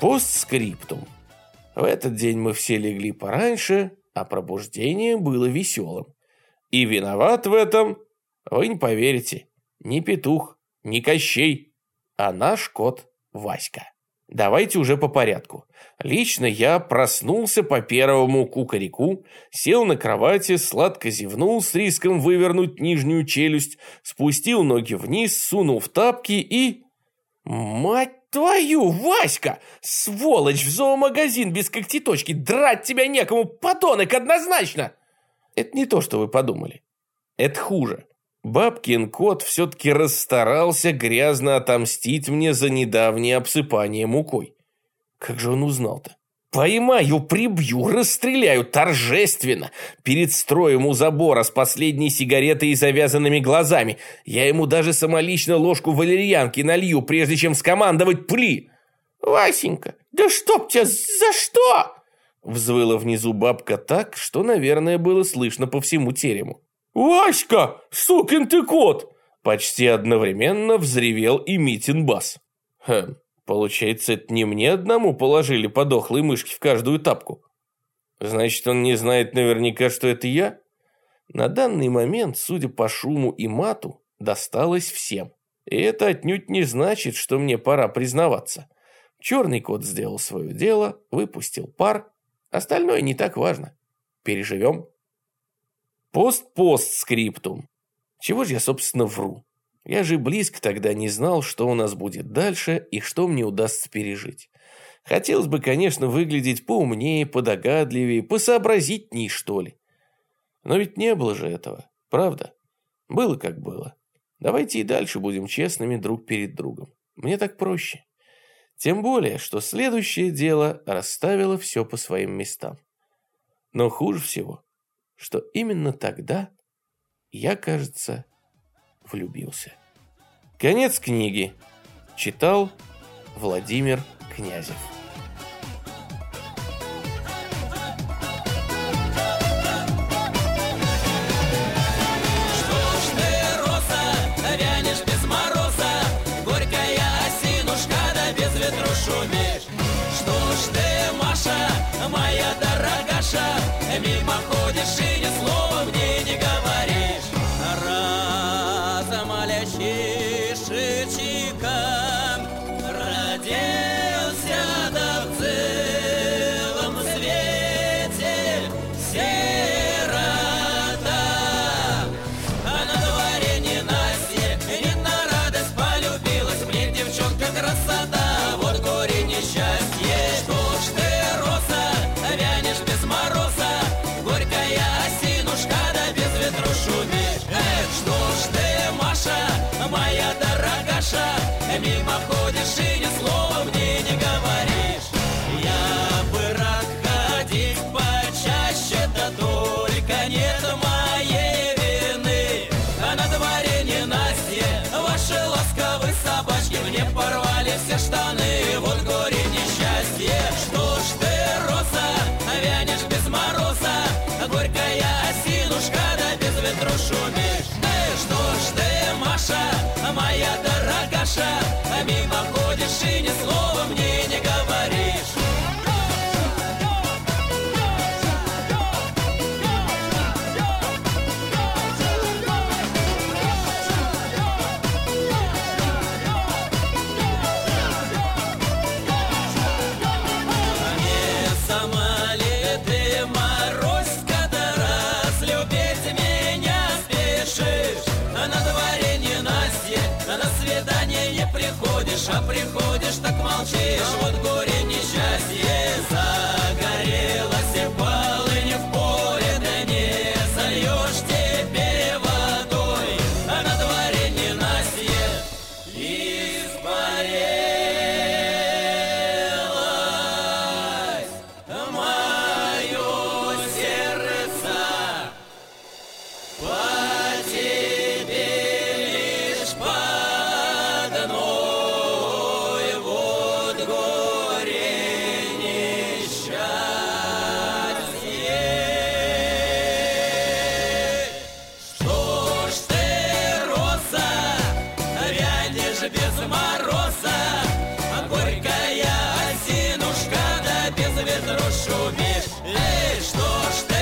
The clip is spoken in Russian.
Постскриптум. В этот день мы все легли пораньше, а пробуждение было веселым. И виноват в этом, вы не поверите, ни петух, ни Кощей, а наш кот Васька. Давайте уже по порядку. Лично я проснулся по первому кукареку, сел на кровати, сладко зевнул с риском вывернуть нижнюю челюсть, спустил ноги вниз, сунул в тапки и... Мать твою, Васька! Сволочь, в зоомагазин без когтеточки! Драть тебя некому, подонок, однозначно! Это не то, что вы подумали. Это хуже. Бабкин кот все-таки расстарался грязно отомстить мне за недавнее обсыпание мукой. Как же он узнал-то? Поймаю, прибью, расстреляю торжественно, перед строем у забора с последней сигаретой и завязанными глазами. Я ему даже самолично ложку валерьянки налью, прежде чем скомандовать «пли». «Васенька, да чтоб тебя, за что?» Взвыла внизу бабка так, что, наверное, было слышно по всему терему. «Васька, сукин ты кот!» Почти одновременно взревел и Митин бас. Хм, получается, это не мне одному положили подохлые мышки в каждую тапку. Значит, он не знает наверняка, что это я? На данный момент, судя по шуму и мату, досталось всем. И это отнюдь не значит, что мне пора признаваться. Черный кот сделал свое дело, выпустил пар. Остальное не так важно. Переживем. Пост-пост-скриптум. Чего же я, собственно, вру? Я же близко тогда не знал, что у нас будет дальше и что мне удастся пережить. Хотелось бы, конечно, выглядеть поумнее, подогадливее, посообразительней, что ли. Но ведь не было же этого, правда? Было как было. Давайте и дальше будем честными друг перед другом. Мне так проще. Тем более, что следующее дело расставило все по своим местам. Но хуже всего, что именно тогда я, кажется, влюбился. Конец книги. Читал Владимир Князев. Мимо ходишь и дорогаша Мимо ходишь и ни слова мне не говоришь. Я бы рад ходить почаще, да только нет моей вины. А на дворе не Настя, ваши ласковые собачки Мне порвали все штаны, приходишь, а приходишь, так молчишь. Вот горе несчастье без ветра шумишь. Эй, что ж ты?